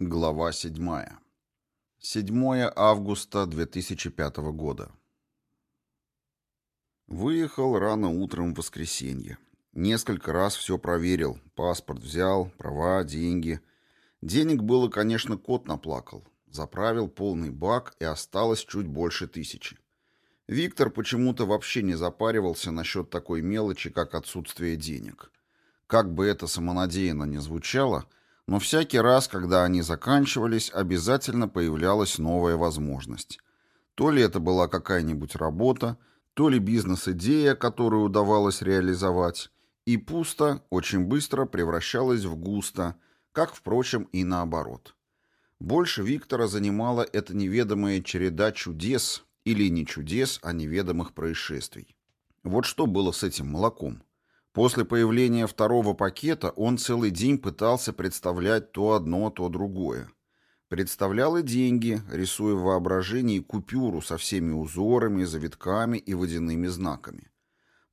Глава 7. 7 августа 2005 года. Выехал рано утром в воскресенье. Несколько раз все проверил. Паспорт взял, права, деньги. Денег было, конечно, кот наплакал. Заправил полный бак и осталось чуть больше тысячи. Виктор почему-то вообще не запаривался насчет такой мелочи, как отсутствие денег. Как бы это самонадеянно ни звучало – но всякий раз, когда они заканчивались, обязательно появлялась новая возможность. То ли это была какая-нибудь работа, то ли бизнес-идея, которую удавалось реализовать, и пусто очень быстро превращалась в густо, как, впрочем, и наоборот. Больше Виктора занимала эта неведомая череда чудес, или не чудес, а неведомых происшествий. Вот что было с этим молоком. После появления второго пакета он целый день пытался представлять то одно, то другое. Представлял и деньги, рисуя в воображении купюру со всеми узорами, завитками и водяными знаками.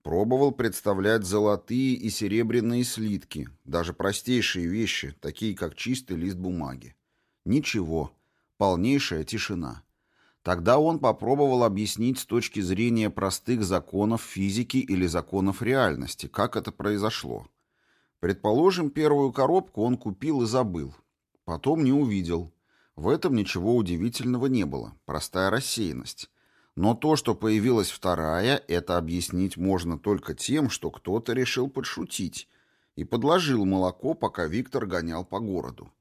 Пробовал представлять золотые и серебряные слитки, даже простейшие вещи, такие как чистый лист бумаги. Ничего, полнейшая тишина. Тогда он попробовал объяснить с точки зрения простых законов физики или законов реальности, как это произошло. Предположим, первую коробку он купил и забыл. Потом не увидел. В этом ничего удивительного не было. Простая рассеянность. Но то, что появилась вторая, это объяснить можно только тем, что кто-то решил подшутить и подложил молоко, пока Виктор гонял по городу.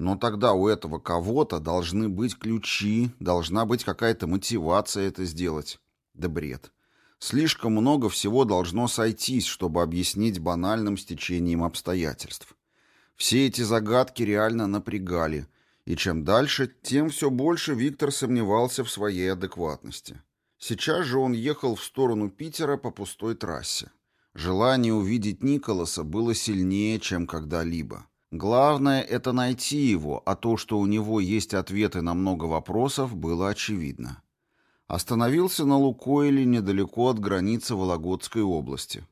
Но тогда у этого кого-то должны быть ключи, должна быть какая-то мотивация это сделать. Да бред. Слишком много всего должно сойтись, чтобы объяснить банальным стечением обстоятельств. Все эти загадки реально напрягали, и чем дальше, тем все больше Виктор сомневался в своей адекватности. Сейчас же он ехал в сторону Питера по пустой трассе. Желание увидеть Николаса было сильнее, чем когда-либо. Главное — это найти его, а то, что у него есть ответы на много вопросов, было очевидно. Остановился на Лукойле недалеко от границы Вологодской области.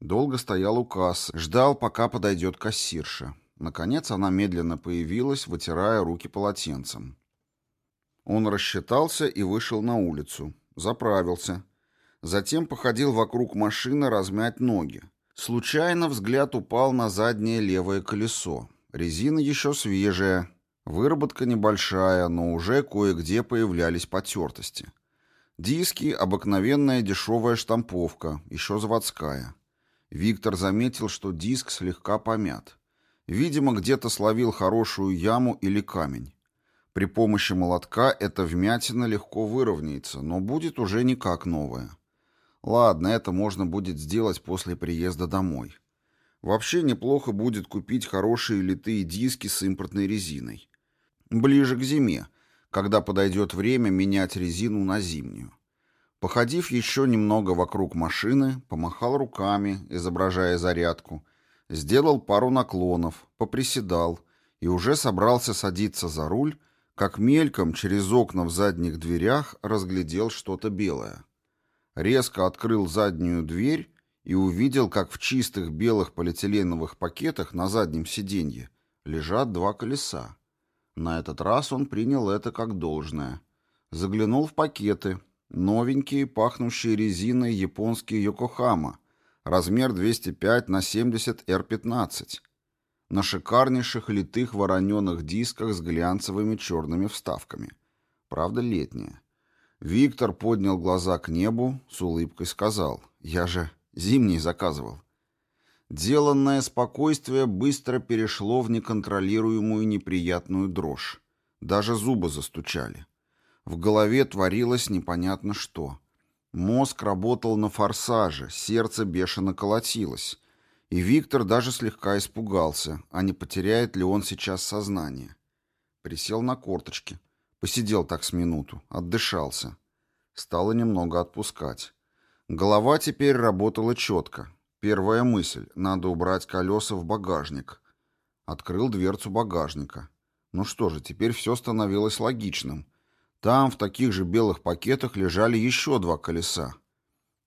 Долго стоял у кассы, ждал, пока подойдет кассирша. Наконец она медленно появилась, вытирая руки полотенцем. Он рассчитался и вышел на улицу. Заправился. Затем походил вокруг машины размять ноги. Случайно взгляд упал на заднее левое колесо. Резина еще свежая, выработка небольшая, но уже кое-где появлялись потертости. Диски — обыкновенная дешевая штамповка, еще заводская. Виктор заметил, что диск слегка помят. Видимо, где-то словил хорошую яму или камень. При помощи молотка эта вмятина легко выровняется, но будет уже не как новая. Ладно, это можно будет сделать после приезда домой. Вообще неплохо будет купить хорошие литые диски с импортной резиной. Ближе к зиме, когда подойдет время менять резину на зимнюю. Походив еще немного вокруг машины, помахал руками, изображая зарядку, сделал пару наклонов, поприседал и уже собрался садиться за руль, как мельком через окна в задних дверях разглядел что-то белое резко открыл заднюю дверь и увидел, как в чистых белых полиэтиленовых пакетах на заднем сиденье лежат два колеса. На этот раз он принял это как должное. Заглянул в пакеты. Новенькие, пахнущие резиной японские Йокохама. Размер 205 на 70 R15. На шикарнейших литых вороненых дисках с глянцевыми черными вставками. Правда, летние. Виктор поднял глаза к небу, с улыбкой сказал, «Я же зимний заказывал». Деланное спокойствие быстро перешло в неконтролируемую неприятную дрожь. Даже зубы застучали. В голове творилось непонятно что. Мозг работал на форсаже, сердце бешено колотилось. И Виктор даже слегка испугался, а не потеряет ли он сейчас сознание. Присел на корточки. Посидел так с минуту, отдышался. Стало немного отпускать. Голова теперь работала четко. Первая мысль — надо убрать колеса в багажник. Открыл дверцу багажника. Ну что же, теперь все становилось логичным. Там в таких же белых пакетах лежали еще два колеса.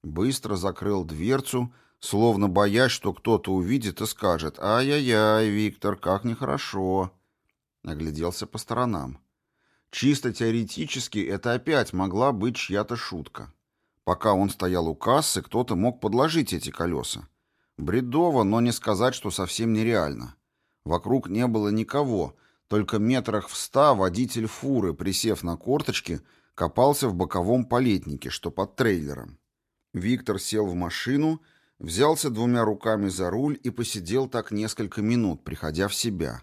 Быстро закрыл дверцу, словно боясь, что кто-то увидит и скажет «Ай-яй-яй, Виктор, как нехорошо». Огляделся по сторонам. Чисто теоретически это опять могла быть чья-то шутка. Пока он стоял у кассы, кто-то мог подложить эти колеса. Бредово, но не сказать, что совсем нереально. Вокруг не было никого, только метрах в ста водитель фуры, присев на корточки, копался в боковом полетнике, что под трейлером. Виктор сел в машину, взялся двумя руками за руль и посидел так несколько минут, приходя в себя.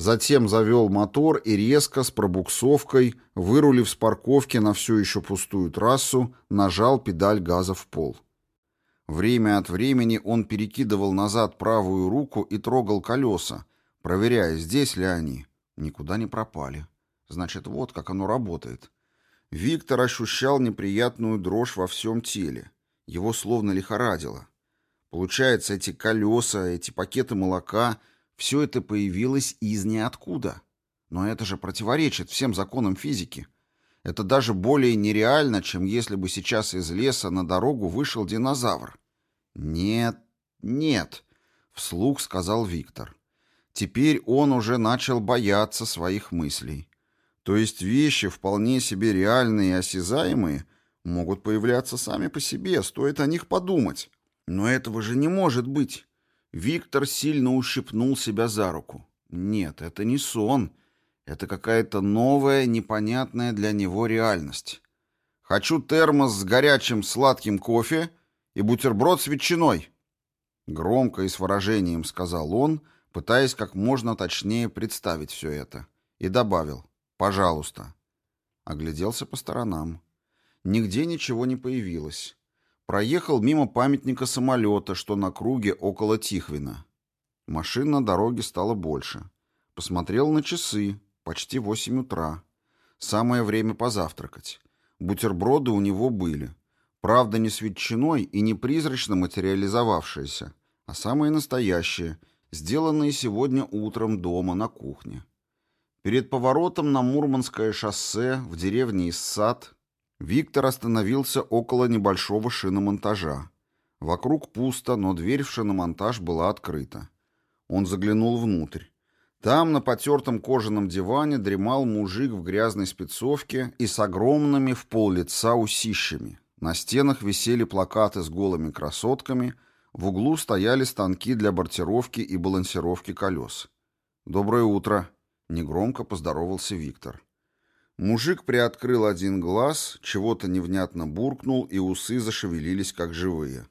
Затем завел мотор и резко, с пробуксовкой, вырулив с парковки на все еще пустую трассу, нажал педаль газа в пол. Время от времени он перекидывал назад правую руку и трогал колеса, проверяя, здесь ли они. Никуда не пропали. Значит, вот как оно работает. Виктор ощущал неприятную дрожь во всем теле. Его словно лихорадило. Получается, эти колеса, эти пакеты молока, все это появилось из ниоткуда. Но это же противоречит всем законам физики. Это даже более нереально, чем если бы сейчас из леса на дорогу вышел динозавр. «Нет, нет», — вслух сказал Виктор. Теперь он уже начал бояться своих мыслей. То есть вещи, вполне себе реальные и осязаемые, могут появляться сами по себе, стоит о них подумать. Но этого же не может быть. Виктор сильно ущипнул себя за руку. Нет, это не сон. Это какая-то новая, непонятная для него реальность. Хочу термос с горячим сладким кофе и бутерброд с ветчиной. Громко и с выражением сказал он, пытаясь как можно точнее представить все это. И добавил «Пожалуйста». Огляделся по сторонам. Нигде ничего не появилось. Проехал мимо памятника самолета, что на круге около Тихвина. Машин на дороге стало больше. Посмотрел на часы. Почти восемь утра. Самое время позавтракать. Бутерброды у него были. Правда, не с ветчиной и не призрачно материализовавшиеся, а самые настоящие, сделанные сегодня утром дома на кухне. Перед поворотом на Мурманское шоссе в деревне Иссад Виктор остановился около небольшого шиномонтажа. Вокруг пусто, но дверь в шиномонтаж была открыта. Он заглянул внутрь. Там на потертом кожаном диване дремал мужик в грязной спецовке и с огромными в пол лица усищами. На стенах висели плакаты с голыми красотками, в углу стояли станки для бортировки и балансировки колес. «Доброе утро!» — негромко поздоровался Виктор. Мужик приоткрыл один глаз, чего-то невнятно буркнул, и усы зашевелились, как живые.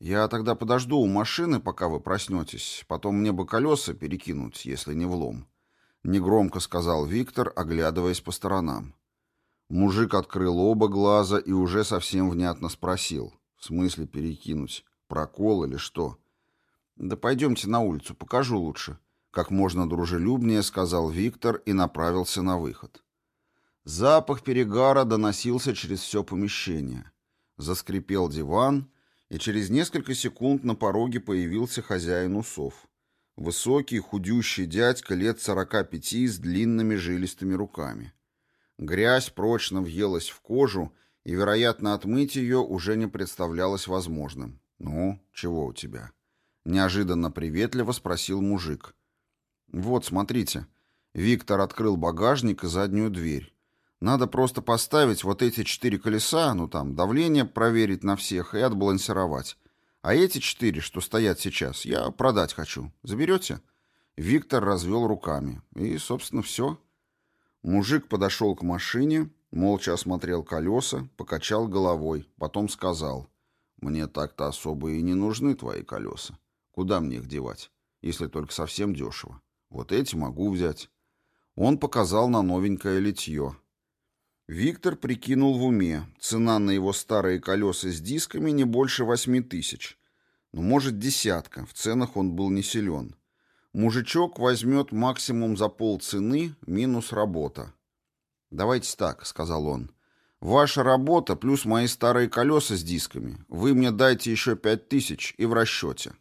«Я тогда подожду у машины, пока вы проснетесь, потом мне бы колеса перекинуть, если не влом», — негромко сказал Виктор, оглядываясь по сторонам. Мужик открыл оба глаза и уже совсем внятно спросил. В смысле перекинуть? Прокол или что? Да пойдемте на улицу, покажу лучше. Как можно дружелюбнее сказал Виктор и направился на выход. Запах перегара доносился через все помещение. Заскрипел диван, и через несколько секунд на пороге появился хозяин усов. Высокий, худющий дядька лет сорока пяти с длинными жилистыми руками. Грязь прочно въелась в кожу, и, вероятно, отмыть ее уже не представлялось возможным. «Ну, чего у тебя?» Неожиданно приветливо спросил мужик. «Вот, смотрите». Виктор открыл багажник и заднюю дверь. «Надо просто поставить вот эти четыре колеса, ну там, давление проверить на всех и отбалансировать. А эти четыре, что стоят сейчас, я продать хочу. Заберете?» Виктор развел руками. И, собственно, все. Мужик подошел к машине, молча осмотрел колеса, покачал головой, потом сказал, «Мне так-то особо и не нужны твои колеса. Куда мне их девать, если только совсем дешево? Вот эти могу взять». Он показал на новенькое литье. Виктор прикинул в уме, цена на его старые колеса с дисками не больше восьми тысяч. Ну, может, десятка, в ценах он был не силен. Мужичок возьмет максимум за полцены минус работа. «Давайте так», — сказал он. «Ваша работа плюс мои старые колеса с дисками. Вы мне дайте еще пять тысяч и в расчете».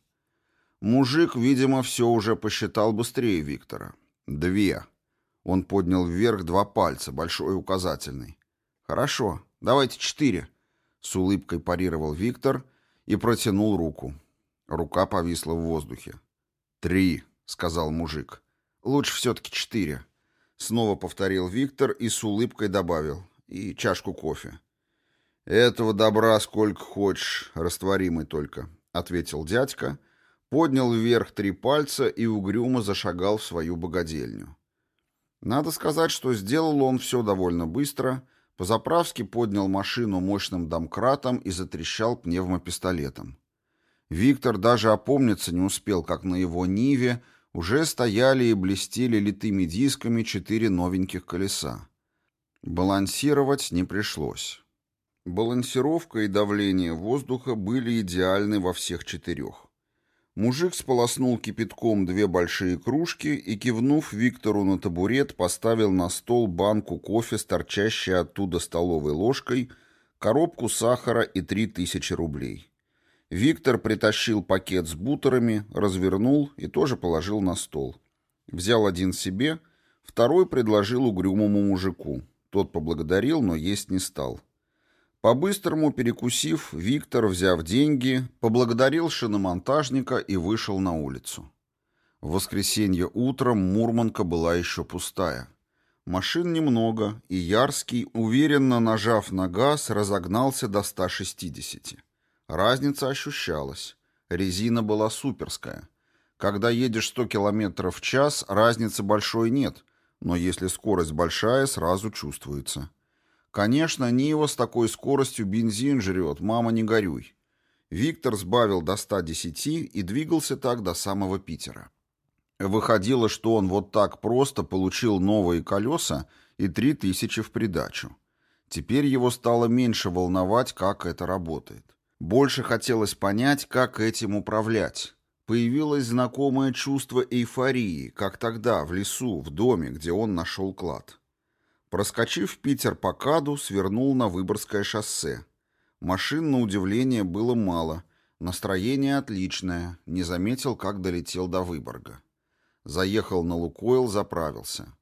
Мужик, видимо, все уже посчитал быстрее Виктора. «Две». Он поднял вверх два пальца, большой и указательный. «Хорошо, давайте четыре», — с улыбкой парировал Виктор и протянул руку. Рука повисла в воздухе. «Три», — сказал мужик. Лучше все-таки четыре. Снова повторил Виктор и с улыбкой добавил. И чашку кофе. «Этого добра сколько хочешь, растворимый только», — ответил дядька, поднял вверх три пальца и угрюмо зашагал в свою богадельню. Надо сказать, что сделал он все довольно быстро, позаправски поднял машину мощным домкратом и затрещал пневмопистолетом. Виктор даже опомниться не успел, как на его Ниве уже стояли и блестели литыми дисками четыре новеньких колеса. Балансировать не пришлось. Балансировка и давление воздуха были идеальны во всех четырех. Мужик сполоснул кипятком две большие кружки и, кивнув Виктору на табурет, поставил на стол банку кофе с торчащей оттуда столовой ложкой, коробку сахара и три тысячи рублей. Виктор притащил пакет с бутерами, развернул и тоже положил на стол. Взял один себе, второй предложил угрюмому мужику. Тот поблагодарил, но есть не стал. По-быстрому перекусив, Виктор, взяв деньги, поблагодарил шиномонтажника и вышел на улицу. В воскресенье утром Мурманка была еще пустая. Машин немного, и Ярский, уверенно нажав на газ, разогнался до 160. Разница ощущалась. Резина была суперская. Когда едешь 100 км в час, разницы большой нет, но если скорость большая, сразу чувствуется. Конечно, Нива с такой скоростью бензин жрет, мама не горюй. Виктор сбавил до 110 и двигался так до самого Питера. Выходило, что он вот так просто получил новые колеса и 3000 в придачу. Теперь его стало меньше волновать, как это работает. Больше хотелось понять, как этим управлять. Появилось знакомое чувство эйфории, как тогда, в лесу, в доме, где он нашел клад. Проскочив Питер по Каду, свернул на Выборгское шоссе. Машин, на удивление, было мало. Настроение отличное. Не заметил, как долетел до Выборга. Заехал на Лукойл, заправился.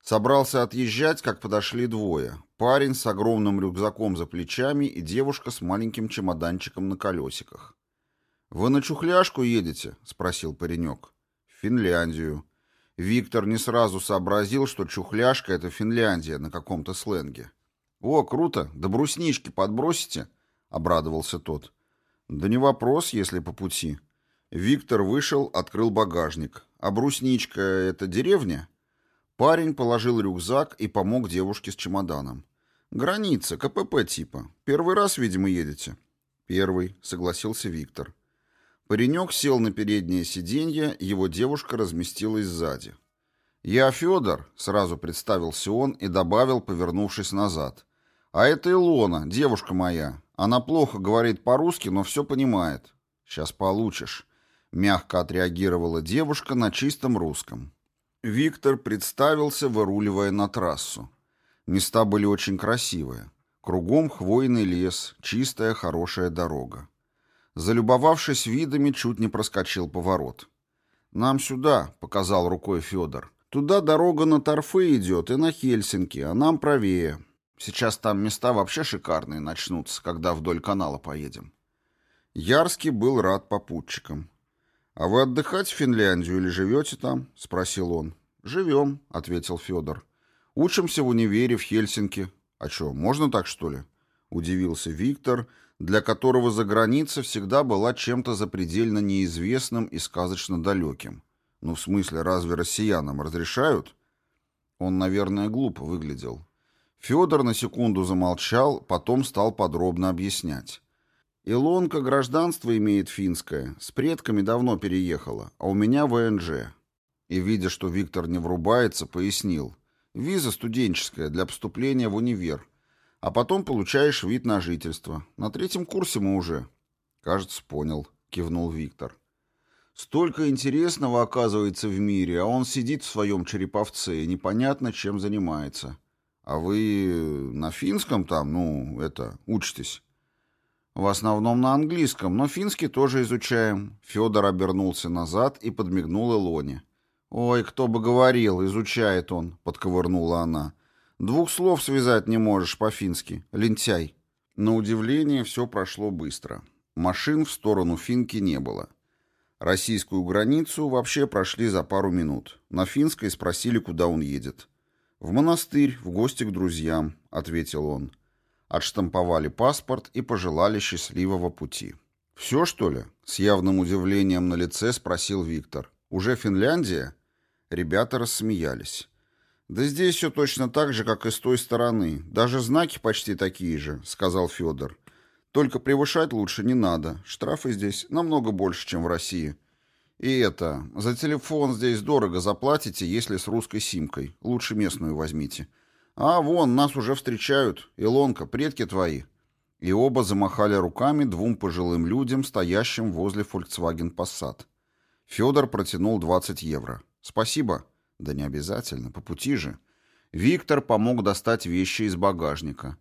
Собрался отъезжать, как подошли двое. Парень с огромным рюкзаком за плечами и девушка с маленьким чемоданчиком на колесиках. «Вы на Чухляшку едете?» — спросил паренек. «В Финляндию», Виктор не сразу сообразил, что чухляшка — это Финляндия на каком-то сленге. «О, круто! Да бруснички подбросите?» — обрадовался тот. «Да не вопрос, если по пути». Виктор вышел, открыл багажник. «А брусничка — это деревня?» Парень положил рюкзак и помог девушке с чемоданом. «Граница, КПП типа. Первый раз, видимо, едете?» «Первый», — согласился Виктор. Паренек сел на переднее сиденье, его девушка разместилась сзади. «Я Федор», — сразу представился он и добавил, повернувшись назад. «А это Илона, девушка моя. Она плохо говорит по-русски, но все понимает. Сейчас получишь», — мягко отреагировала девушка на чистом русском. Виктор представился, выруливая на трассу. Места были очень красивые. Кругом хвойный лес, чистая хорошая дорога. Залюбовавшись видами, чуть не проскочил поворот. «Нам сюда», — показал рукой Федор. «Туда дорога на Торфы идет и на Хельсинки, а нам правее. Сейчас там места вообще шикарные начнутся, когда вдоль канала поедем». Ярский был рад попутчикам. «А вы отдыхать в Финляндию или живете там?» — спросил он. «Живем», — ответил Федор. «Учимся в универе в Хельсинки». «А что, можно так, что ли?» — удивился Виктор, — для которого за граница всегда была чем-то запредельно неизвестным и сказочно далеким. Ну, в смысле, разве россиянам разрешают? Он, наверное, глупо выглядел. Федор на секунду замолчал, потом стал подробно объяснять. Илонка гражданство имеет финское, с предками давно переехала, а у меня ВНЖ. И, видя, что Виктор не врубается, пояснил. Виза студенческая для поступления в универ а потом получаешь вид на жительство. На третьем курсе мы уже. Кажется, понял, кивнул Виктор. Столько интересного оказывается в мире, а он сидит в своем череповце и непонятно чем занимается. А вы на финском там, ну, это, учитесь? В основном на английском, но финский тоже изучаем. Федор обернулся назад и подмигнул Илоне. «Ой, кто бы говорил, изучает он», — подковырнула она. Двух слов связать не можешь по-фински. Лентяй. На удивление все прошло быстро. Машин в сторону финки не было. Российскую границу вообще прошли за пару минут. На финской спросили, куда он едет. «В монастырь, в гости к друзьям», — ответил он. Отштамповали паспорт и пожелали счастливого пути. «Все, что ли?» — с явным удивлением на лице спросил Виктор. «Уже Финляндия?» Ребята рассмеялись. «Да здесь все точно так же, как и с той стороны. Даже знаки почти такие же», — сказал Федор. «Только превышать лучше не надо. Штрафы здесь намного больше, чем в России. И это, за телефон здесь дорого заплатите, если с русской симкой. Лучше местную возьмите. А вон, нас уже встречают. Илонка, предки твои». И оба замахали руками двум пожилым людям, стоящим возле Volkswagen Passat. Федор протянул 20 евро. «Спасибо». «Да не обязательно, по пути же». Виктор помог достать вещи из багажника.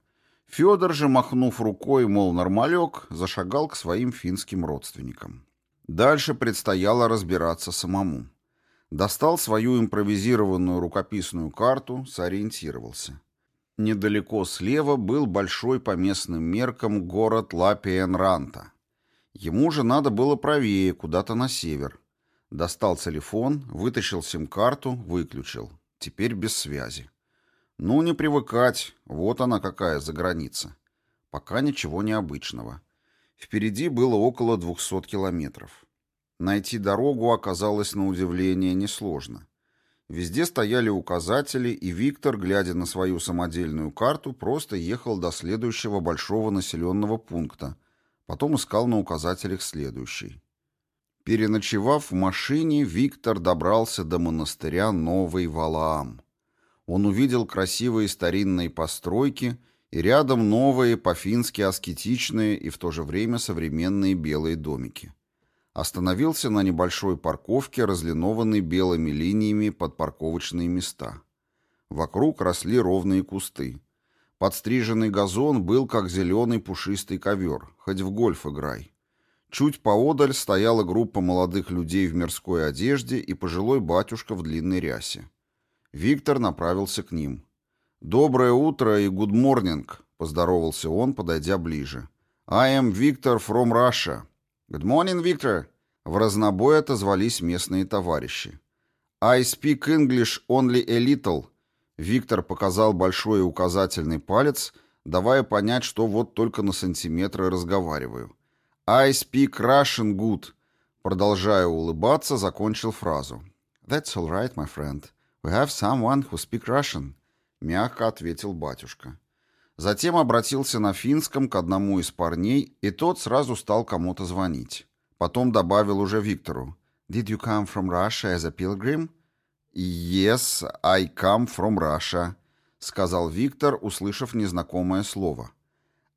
Федор же, махнув рукой, мол, нормалек, зашагал к своим финским родственникам. Дальше предстояло разбираться самому. Достал свою импровизированную рукописную карту, сориентировался. Недалеко слева был большой по местным меркам город Лапиенранта. Ему же надо было правее, куда-то на север. Достал телефон, вытащил сим-карту, выключил. Теперь без связи. Ну, не привыкать. Вот она какая за граница. Пока ничего необычного. Впереди было около 200 километров. Найти дорогу оказалось на удивление несложно. Везде стояли указатели, и Виктор, глядя на свою самодельную карту, просто ехал до следующего большого населенного пункта, потом искал на указателях следующий. Переночевав в машине, Виктор добрался до монастыря Новый Валаам. Он увидел красивые старинные постройки и рядом новые, по-фински аскетичные и в то же время современные белые домики остановился на небольшой парковке, разлинованной белыми линиями под парковочные места. Вокруг росли ровные кусты. Подстриженный газон был как зеленый пушистый ковер, хоть в гольф играй. Чуть поодаль стояла группа молодых людей в мирской одежде и пожилой батюшка в длинной рясе. Виктор направился к ним. «Доброе утро и good morning», — поздоровался он, подойдя ближе. «I am Victor from Russia. «Good morning, Victor!» В разнобой отозвались местные товарищи. «I speak English only a little». Виктор показал большой указательный палец, давая понять, что вот только на сантиметры разговариваю. «I speak Russian good». Продолжая улыбаться, закончил фразу. «That's all right, my friend. We have someone who speak Russian», — мягко ответил батюшка. Затем обратился на финском к одному из парней, и тот сразу стал кому-то звонить. Потом добавил уже Виктору. «Did you come from Russia as a pilgrim?» «Yes, I come from Russia», — сказал Виктор, услышав незнакомое слово.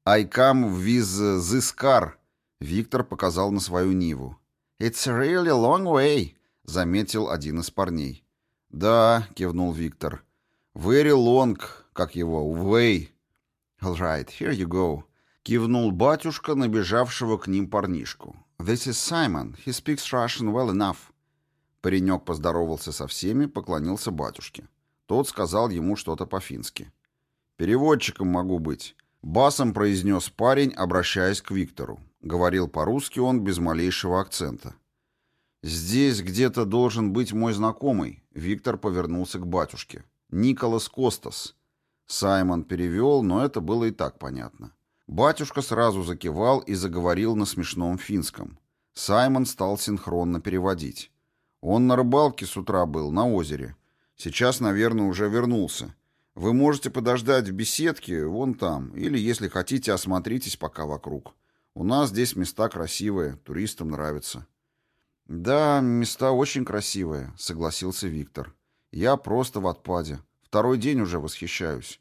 «I come with this car», — Виктор показал на свою Ниву. «It's really long way», — заметил один из парней. «Да», — кивнул Виктор. «Very long, как его, way». «All right, here you go», — кивнул батюшка, набежавшего к ним парнишку. «This is Simon. He speaks Russian well enough». Паренек поздоровался со всеми, поклонился батюшке. Тот сказал ему что-то по-фински. «Переводчиком могу быть», — басом произнес парень, обращаясь к Виктору. Говорил по-русски он без малейшего акцента. «Здесь где-то должен быть мой знакомый», — Виктор повернулся к батюшке. «Николас Костас». Саймон перевел, но это было и так понятно. Батюшка сразу закивал и заговорил на смешном финском. Саймон стал синхронно переводить. Он на рыбалке с утра был, на озере. Сейчас, наверное, уже вернулся. Вы можете подождать в беседке, вон там, или, если хотите, осмотритесь пока вокруг. У нас здесь места красивые, туристам нравится. Да, места очень красивые, согласился Виктор. Я просто в отпаде. Второй день уже восхищаюсь.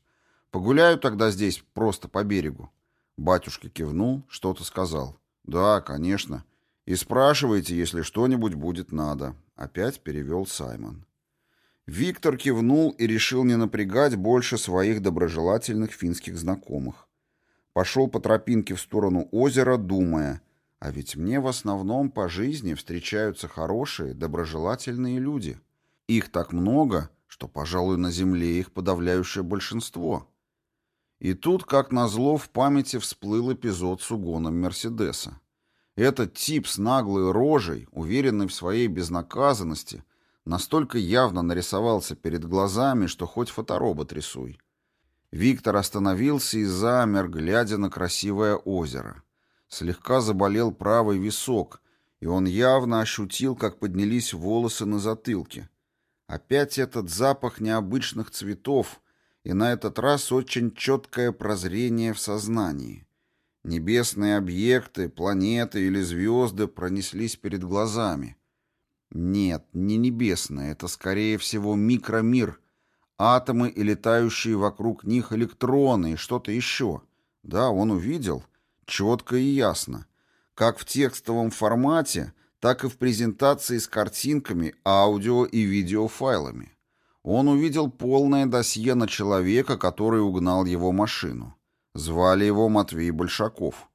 Погуляю тогда здесь просто по берегу. Батюшка кивнул, что-то сказал. Да, конечно. И спрашивайте, если что-нибудь будет надо. Опять перевел Саймон. Виктор кивнул и решил не напрягать больше своих доброжелательных финских знакомых. Пошел по тропинке в сторону озера, думая, а ведь мне в основном по жизни встречаются хорошие, доброжелательные люди. Их так много, что, пожалуй, на земле их подавляющее большинство. И тут, как назло, в памяти всплыл эпизод с угоном Мерседеса. Этот тип с наглой рожей, уверенный в своей безнаказанности, настолько явно нарисовался перед глазами, что хоть фоторобот рисуй. Виктор остановился и замер, глядя на красивое озеро. Слегка заболел правый висок, и он явно ощутил, как поднялись волосы на затылке. Опять этот запах необычных цветов, и на этот раз очень четкое прозрение в сознании. Небесные объекты, планеты или звезды пронеслись перед глазами. Нет, не небесные, это скорее всего микромир — Атомы и летающие вокруг них электроны и что-то еще. Да, он увидел. Четко и ясно. Как в текстовом формате, так и в презентации с картинками, аудио и видеофайлами. Он увидел полное досье на человека, который угнал его машину. Звали его Матвей Большаков.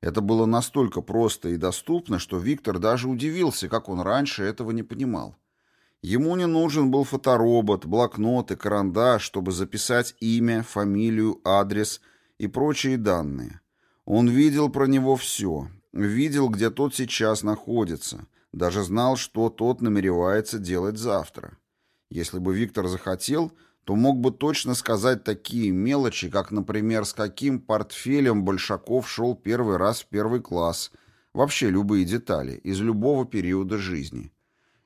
Это было настолько просто и доступно, что Виктор даже удивился, как он раньше этого не понимал. Ему не нужен был фоторобот, блокнот и карандаш, чтобы записать имя, фамилию, адрес и прочие данные. Он видел про него все, видел, где тот сейчас находится, даже знал, что тот намеревается делать завтра. Если бы Виктор захотел, то мог бы точно сказать такие мелочи, как, например, с каким портфелем Большаков шел первый раз в первый класс, вообще любые детали, из любого периода жизни.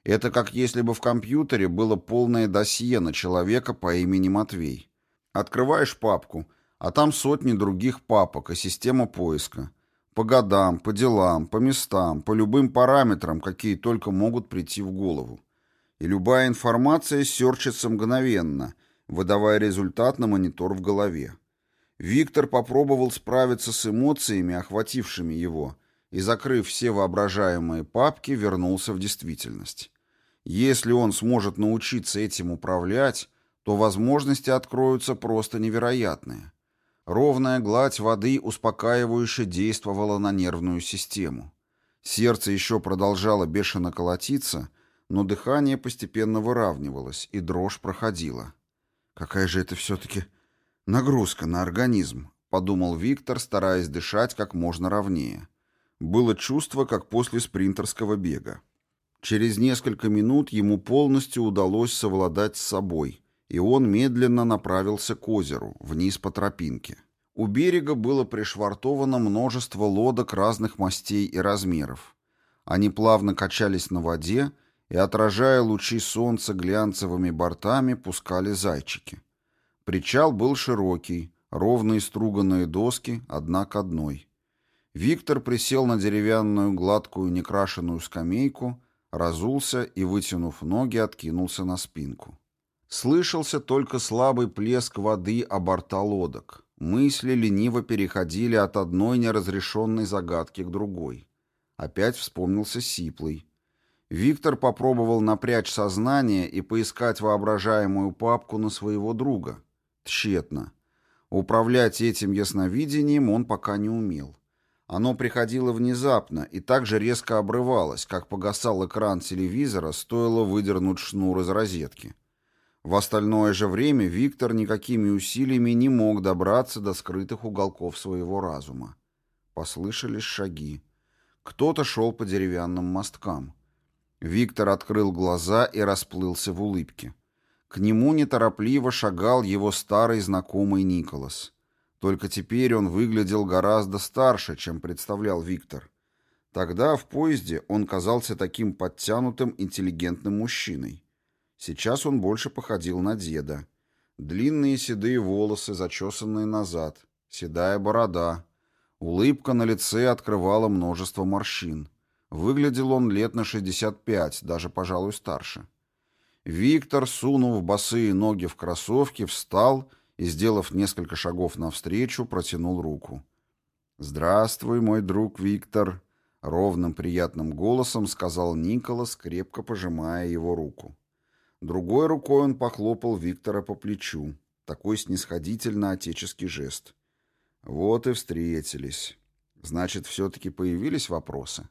Это как если бы в компьютере было полное досье на человека по имени Матвей. Открываешь папку, а там сотни других папок и система поиска. По годам, по делам, по местам, по любым параметрам, какие только могут прийти в голову. И любая информация серчится мгновенно, выдавая результат на монитор в голове. Виктор попробовал справиться с эмоциями, охватившими его, и, закрыв все воображаемые папки, вернулся в действительность. Если он сможет научиться этим управлять, то возможности откроются просто невероятные. Ровная гладь воды успокаивающе действовала на нервную систему. Сердце еще продолжало бешено колотиться, но дыхание постепенно выравнивалось, и дрожь проходила. «Какая же это все-таки нагрузка на организм», — подумал Виктор, стараясь дышать как можно ровнее. Было чувство, как после спринтерского бега. Через несколько минут ему полностью удалось совладать с собой, и он медленно направился к озеру, вниз по тропинке. У берега было пришвартовано множество лодок разных мастей и размеров. Они плавно качались на воде и, отражая лучи солнца глянцевыми бортами, пускали зайчики. Причал был широкий, ровные струганные доски, одна к одной. Виктор присел на деревянную гладкую некрашенную скамейку разулся и, вытянув ноги, откинулся на спинку. Слышался только слабый плеск воды о борта лодок. Мысли лениво переходили от одной неразрешенной загадки к другой. Опять вспомнился Сиплый. Виктор попробовал напрячь сознание и поискать воображаемую папку на своего друга. Тщетно. Управлять этим ясновидением он пока не умел. Оно приходило внезапно и так же резко обрывалось, как погасал экран телевизора, стоило выдернуть шнур из розетки. В остальное же время Виктор никакими усилиями не мог добраться до скрытых уголков своего разума. Послышались шаги. Кто-то шел по деревянным мосткам. Виктор открыл глаза и расплылся в улыбке. К нему неторопливо шагал его старый знакомый Николас. Только теперь он выглядел гораздо старше, чем представлял Виктор. Тогда в поезде он казался таким подтянутым, интеллигентным мужчиной. Сейчас он больше походил на деда. Длинные седые волосы, зачесанные назад, седая борода. Улыбка на лице открывала множество морщин. Выглядел он лет на 65, даже, пожалуй, старше. Виктор, сунув босые ноги в кроссовки, встал и и, сделав несколько шагов навстречу, протянул руку. «Здравствуй, мой друг Виктор», — ровным приятным голосом сказал Николас, крепко пожимая его руку. Другой рукой он похлопал Виктора по плечу. Такой снисходительно-отеческий жест. Вот и встретились. Значит, все-таки появились вопросы?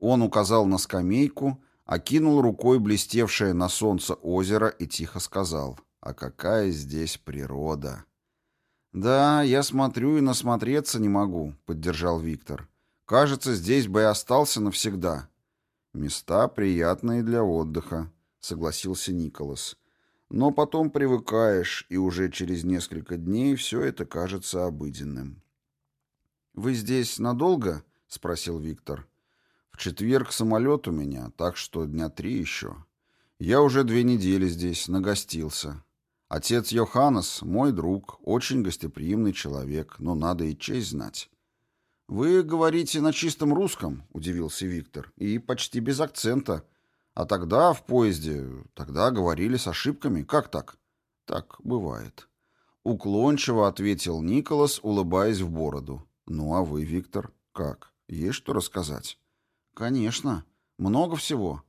Он указал на скамейку, окинул рукой блестевшее на солнце озеро и тихо сказал — а какая здесь природа. Да, я смотрю и насмотреться не могу, поддержал Виктор. Кажется, здесь бы и остался навсегда. Места приятные для отдыха, согласился Николас. Но потом привыкаешь, и уже через несколько дней все это кажется обыденным. «Вы здесь надолго?» — спросил Виктор. «В четверг самолет у меня, так что дня три еще. Я уже две недели здесь, нагостился. Отец Йоханнес — мой друг, очень гостеприимный человек, но надо и честь знать. «Вы говорите на чистом русском», — удивился Виктор, — «и почти без акцента. А тогда в поезде, тогда говорили с ошибками. Как так?» «Так бывает». Уклончиво ответил Николас, улыбаясь в бороду. «Ну а вы, Виктор, как? Есть что рассказать?» «Конечно. Много всего.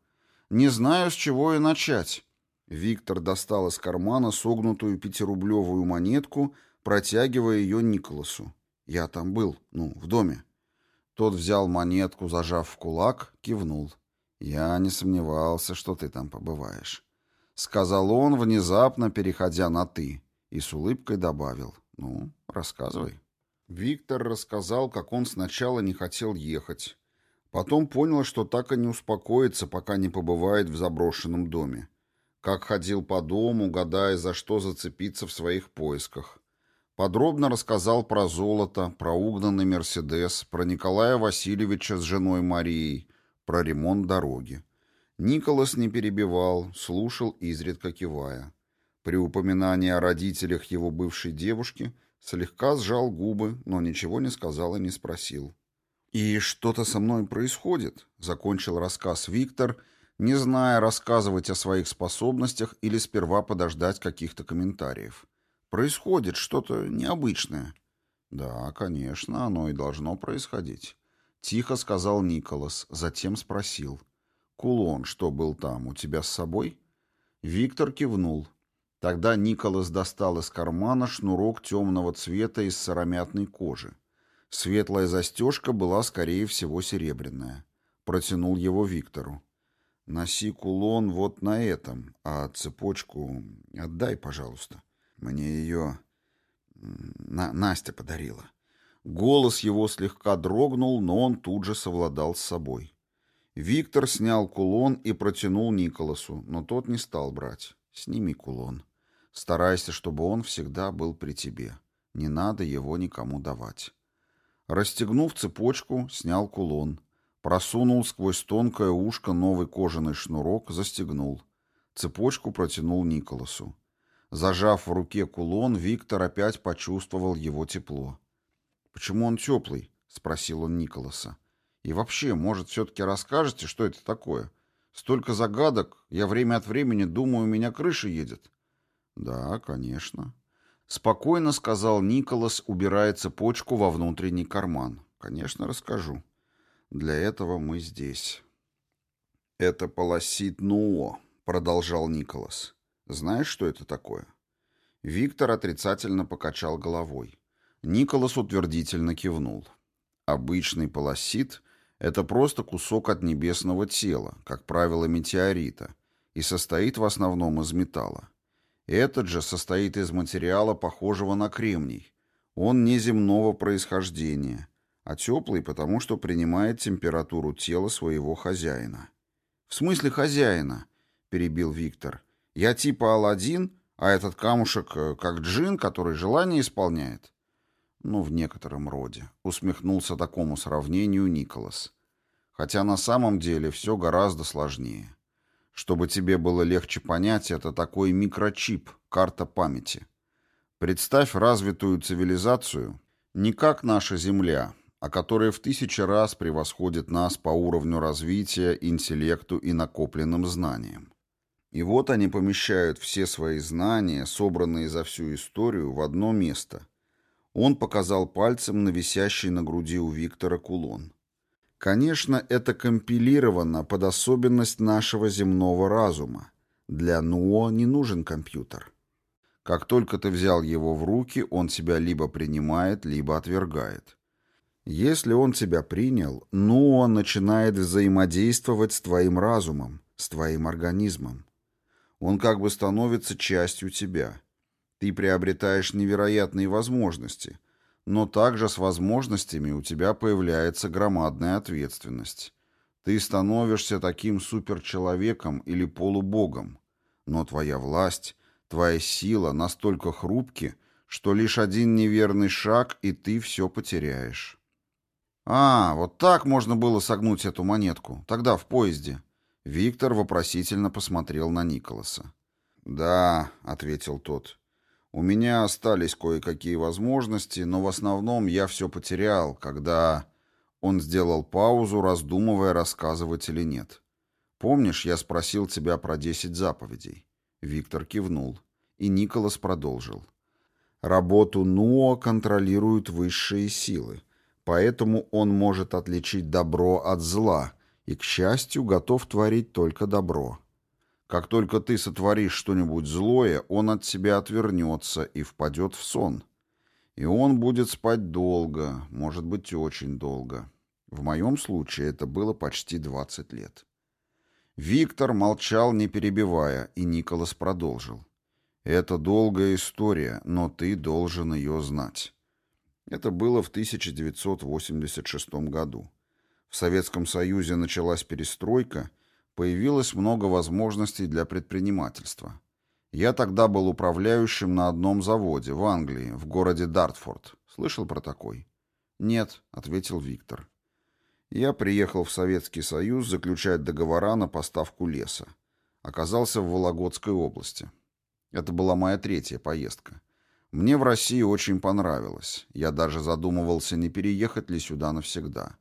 Не знаю, с чего и начать». Виктор достал из кармана согнутую пятирублевую монетку, протягивая ее Николасу. Я там был, ну, в доме. Тот взял монетку, зажав в кулак, кивнул. Я не сомневался, что ты там побываешь. Сказал он, внезапно переходя на «ты», и с улыбкой добавил. Ну, рассказывай. Виктор рассказал, как он сначала не хотел ехать. Потом понял, что так и не успокоится, пока не побывает в заброшенном доме. Как ходил по дому, гадая, за что зацепиться в своих поисках. Подробно рассказал про золото, про угнанный «Мерседес», про Николая Васильевича с женой Марией, про ремонт дороги. Николас не перебивал, слушал, изредка кивая. При упоминании о родителях его бывшей девушки слегка сжал губы, но ничего не сказал и не спросил. «И что-то со мной происходит», — закончил рассказ Виктор, не зная, рассказывать о своих способностях или сперва подождать каких-то комментариев. Происходит что-то необычное. Да, конечно, оно и должно происходить. Тихо сказал Николас, затем спросил. Кулон, что был там, у тебя с собой? Виктор кивнул. Тогда Николас достал из кармана шнурок темного цвета из сыромятной кожи. Светлая застежка была, скорее всего, серебряная. Протянул его Виктору. «Носи кулон вот на этом, а цепочку отдай, пожалуйста». Мне ее На... Настя подарила. Голос его слегка дрогнул, но он тут же совладал с собой. Виктор снял кулон и протянул Николасу, но тот не стал брать. «Сними кулон. Старайся, чтобы он всегда был при тебе. Не надо его никому давать». Расстегнув цепочку, снял кулон. Просунул сквозь тонкое ушко новый кожаный шнурок, застегнул. Цепочку протянул Николасу. Зажав в руке кулон, Виктор опять почувствовал его тепло. «Почему он теплый?» — спросил он Николаса. «И вообще, может, все-таки расскажете, что это такое? Столько загадок, я время от времени думаю, у меня крыша едет». «Да, конечно». Спокойно сказал Николас, убирая цепочку во внутренний карман. «Конечно, расскажу. Для этого мы здесь». «Это полосит Нуо», — продолжал Николас. Знаешь, что это такое?» Виктор отрицательно покачал головой. Николас утвердительно кивнул. Обычный полосит — это просто кусок от небесного тела, как правило, метеорита, и состоит в основном из металла. Этот же состоит из материала, похожего на кремний. Он неземного происхождения, а теплый, потому что принимает температуру тела своего хозяина. «В смысле хозяина?» — перебил Виктор. Я типа Аладдин, а этот камушек э, как джин, который желание исполняет. Ну, в некотором роде, усмехнулся такому сравнению Николас. Хотя на самом деле все гораздо сложнее. Чтобы тебе было легче понять, это такой микрочип, карта памяти. Представь развитую цивилизацию, не как наша Земля, а которая в тысячи раз превосходит нас по уровню развития, интеллекту и накопленным знаниям. И вот они помещают все свои знания, собранные за всю историю, в одно место. Он показал пальцем на висящий на груди у Виктора кулон. Конечно, это компилировано под особенность нашего земного разума. Для НУО не нужен компьютер. Как только ты взял его в руки, он тебя либо принимает, либо отвергает. Если он тебя принял, НУО начинает взаимодействовать с твоим разумом, с твоим организмом. Он как бы становится частью тебя. Ты приобретаешь невероятные возможности, но также с возможностями у тебя появляется громадная ответственность. Ты становишься таким суперчеловеком или полубогом, но твоя власть, твоя сила настолько хрупки, что лишь один неверный шаг, и ты все потеряешь. А, вот так можно было согнуть эту монетку, тогда в поезде. Виктор вопросительно посмотрел на Николаса. «Да», — ответил тот, — «у меня остались кое-какие возможности, но в основном я все потерял, когда...» Он сделал паузу, раздумывая, рассказывать или нет. «Помнишь, я спросил тебя про десять заповедей?» Виктор кивнул, и Николас продолжил. «Работу Нуа контролируют высшие силы, поэтому он может отличить добро от зла и, к счастью, готов творить только добро». Как только ты сотворишь что-нибудь злое, он от тебя отвернется и впадет в сон. И он будет спать долго, может быть, очень долго. В моем случае это было почти 20 лет. Виктор молчал, не перебивая, и Николас продолжил. «Это долгая история, но ты должен ее знать». Это было в 1986 году. В Советском Союзе началась перестройка — появилось много возможностей для предпринимательства. Я тогда был управляющим на одном заводе в Англии, в городе Дартфорд. Слышал про такой? Нет, ответил Виктор. Я приехал в Советский Союз заключать договора на поставку леса. Оказался в Вологодской области. Это была моя третья поездка. Мне в России очень понравилось. Я даже задумывался, не переехать ли сюда навсегда.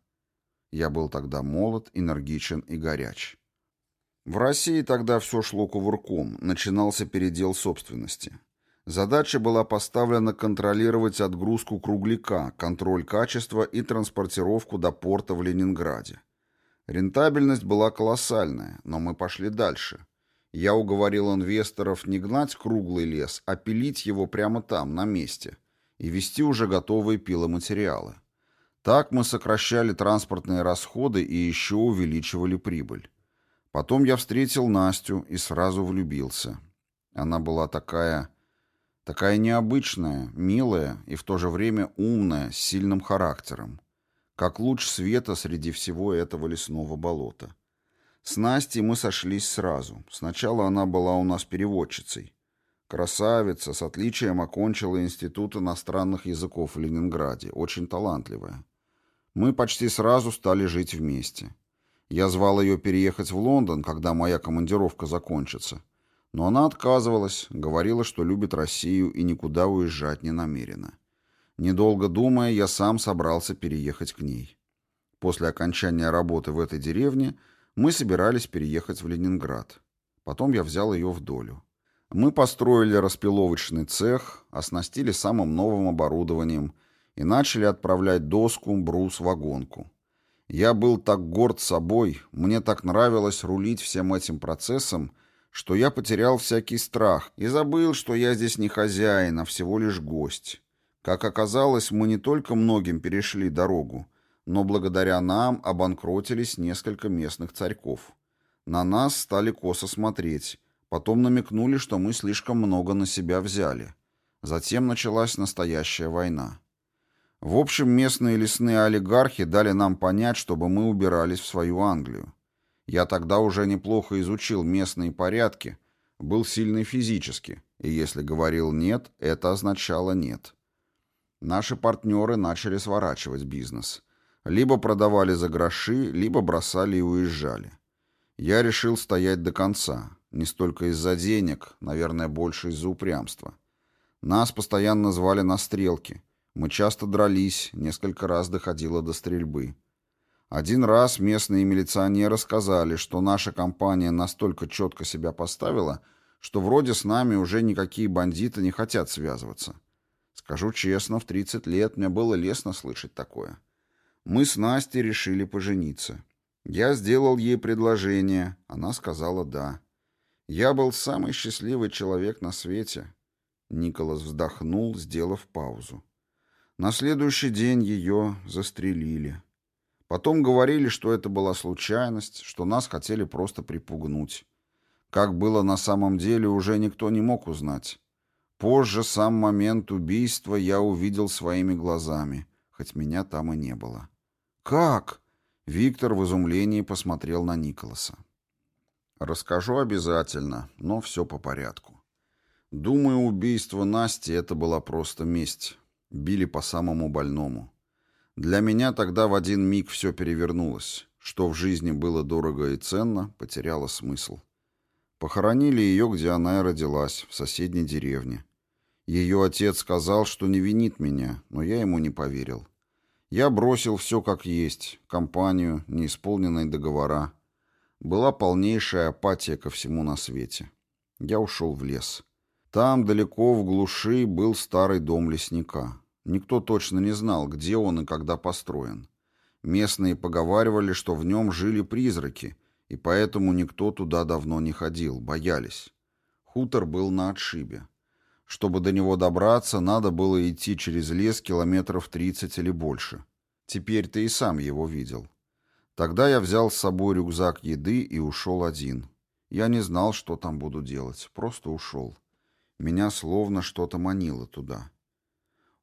Я был тогда молод, энергичен и горяч. В России тогда все шло кувырком, начинался передел собственности. Задача была поставлена контролировать отгрузку кругляка, контроль качества и транспортировку до порта в Ленинграде. Рентабельность была колоссальная, но мы пошли дальше. Я уговорил инвесторов не гнать круглый лес, а пилить его прямо там, на месте, и вести уже готовые пиломатериалы. Так мы сокращали транспортные расходы и еще увеличивали прибыль. Потом я встретил Настю и сразу влюбился. Она была такая... такая необычная, милая и в то же время умная, с сильным характером. Как луч света среди всего этого лесного болота. С Настей мы сошлись сразу. Сначала она была у нас переводчицей. Красавица, с отличием окончила Институт иностранных языков в Ленинграде, очень талантливая. Мы почти сразу стали жить вместе. Я звал ее переехать в Лондон, когда моя командировка закончится. Но она отказывалась, говорила, что любит Россию и никуда уезжать не намерена. Недолго думая, я сам собрался переехать к ней. После окончания работы в этой деревне мы собирались переехать в Ленинград. Потом я взял ее в долю. Мы построили распиловочный цех, оснастили самым новым оборудованием и начали отправлять доску, брус, вагонку. Я был так горд собой, мне так нравилось рулить всем этим процессом, что я потерял всякий страх и забыл, что я здесь не хозяин, а всего лишь гость. Как оказалось, мы не только многим перешли дорогу, но благодаря нам обанкротились несколько местных царьков. На нас стали косо смотреть, потом намекнули, что мы слишком много на себя взяли. Затем началась настоящая война. В общем, местные лесные олигархи дали нам понять, чтобы мы убирались в свою Англию. Я тогда уже неплохо изучил местные порядки, был сильный физически, и если говорил «нет», это означало «нет». Наши партнеры начали сворачивать бизнес. Либо продавали за гроши, либо бросали и уезжали. Я решил стоять до конца, не столько из-за денег, наверное, больше из-за упрямства. Нас постоянно звали на стрелки — мы часто дрались, несколько раз доходило до стрельбы. Один раз местные милиционеры сказали, что наша компания настолько четко себя поставила, что вроде с нами уже никакие бандиты не хотят связываться. Скажу честно, в 30 лет мне было лестно слышать такое. Мы с Настей решили пожениться. Я сделал ей предложение, она сказала «да». Я был самый счастливый человек на свете. Николас вздохнул, сделав паузу. На следующий день ее застрелили. Потом говорили, что это была случайность, что нас хотели просто припугнуть. Как было на самом деле, уже никто не мог узнать. Позже сам момент убийства я увидел своими глазами, хоть меня там и не было. «Как?» — Виктор в изумлении посмотрел на Николаса. «Расскажу обязательно, но все по порядку. Думаю, убийство Насти — это была просто месть. Били по самому больному. Для меня тогда в один миг все перевернулось. Что в жизни было дорого и ценно, потеряло смысл. Похоронили ее, где она и родилась, в соседней деревне. Ее отец сказал, что не винит меня, но я ему не поверил. Я бросил все как есть, компанию, неисполненные договора. Была полнейшая апатия ко всему на свете. Я ушел в лес. Там, далеко в глуши, был старый дом лесника. Никто точно не знал, где он и когда построен. Местные поговаривали, что в нем жили призраки, и поэтому никто туда давно не ходил, боялись. Хутор был на отшибе. Чтобы до него добраться, надо было идти через лес километров 30 или больше. Теперь ты и сам его видел. Тогда я взял с собой рюкзак еды и ушел один. Я не знал, что там буду делать, просто ушел. Меня словно что-то манило туда.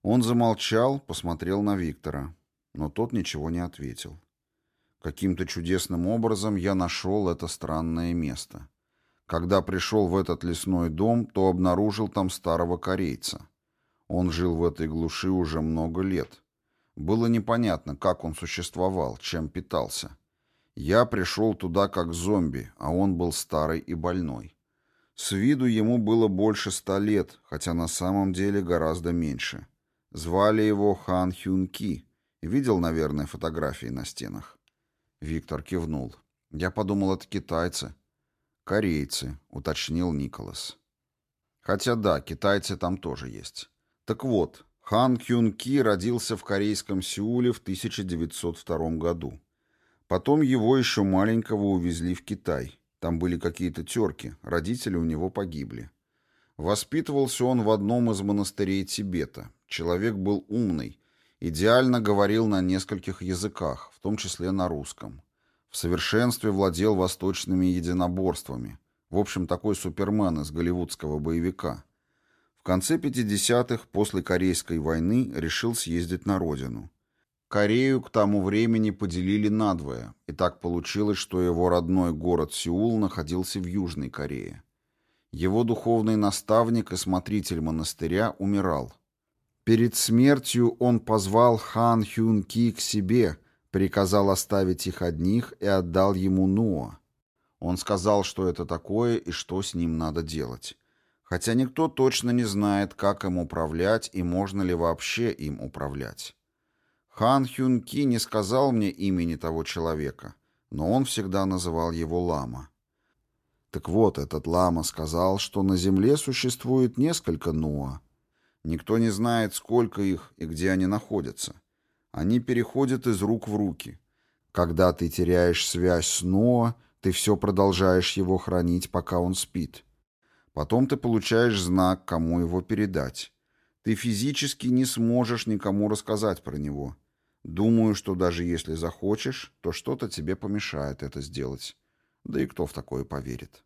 Он замолчал, посмотрел на Виктора но тот ничего не ответил. Каким-то чудесным образом я нашел это странное место. Когда пришел в этот лесной дом, то обнаружил там старого корейца. Он жил в этой глуши уже много лет. Было непонятно, как он существовал, чем питался. Я пришел туда как зомби, а он был старый и больной. С виду ему было больше ста лет, хотя на самом деле гораздо меньше. Звали его Хан Хюн Ки. Видел, наверное, фотографии на стенах. Виктор кивнул. Я подумал, это китайцы. Корейцы, уточнил Николас. Хотя да, китайцы там тоже есть. Так вот, Хан Кюн Ки родился в корейском Сеуле в 1902 году. Потом его еще маленького увезли в Китай. Там были какие-то терки, родители у него погибли. Воспитывался он в одном из монастырей Тибета. Человек был умный, Идеально говорил на нескольких языках, в том числе на русском. В совершенстве владел восточными единоборствами. В общем, такой супермен из голливудского боевика. В конце 50-х, после Корейской войны, решил съездить на родину. Корею к тому времени поделили надвое, и так получилось, что его родной город Сеул находился в Южной Корее. Его духовный наставник и смотритель монастыря умирал – Перед смертью он позвал хан Хюн Ки к себе, приказал оставить их одних и отдал ему Нуа. Он сказал, что это такое и что с ним надо делать. Хотя никто точно не знает, как им управлять и можно ли вообще им управлять. Хан Хюн Ки не сказал мне имени того человека, но он всегда называл его Лама. Так вот, этот Лама сказал, что на Земле существует несколько Нуа, Никто не знает, сколько их и где они находятся. Они переходят из рук в руки. Когда ты теряешь связь с Ноа, ты все продолжаешь его хранить, пока он спит. Потом ты получаешь знак, кому его передать. Ты физически не сможешь никому рассказать про него. Думаю, что даже если захочешь, то что-то тебе помешает это сделать. Да и кто в такое поверит?